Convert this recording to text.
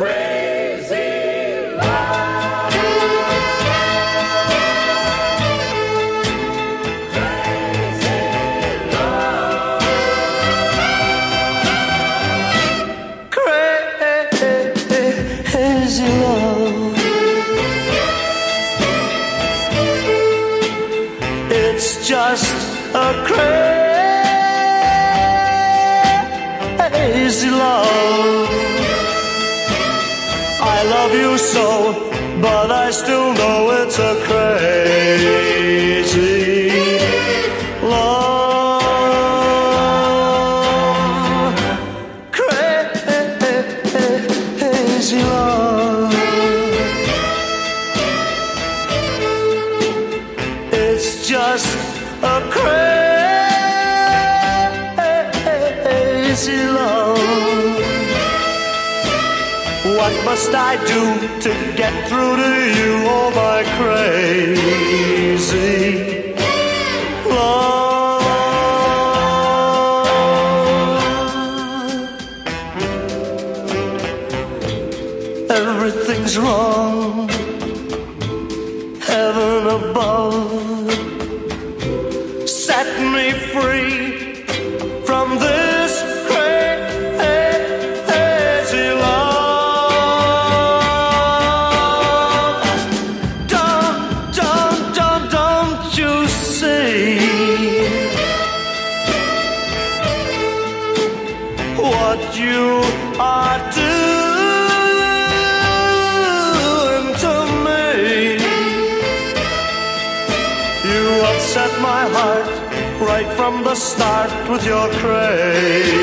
Crazy love. Crazy love. Crazy love. It's just a crazy love. I love you so, but I still know it's a crazy love. Crazy love. It's just a crazy love. What must I do to get through to you, oh my crazy love? Everything's wrong, what you are doing to me? You upset my heart right from the start with your crazy.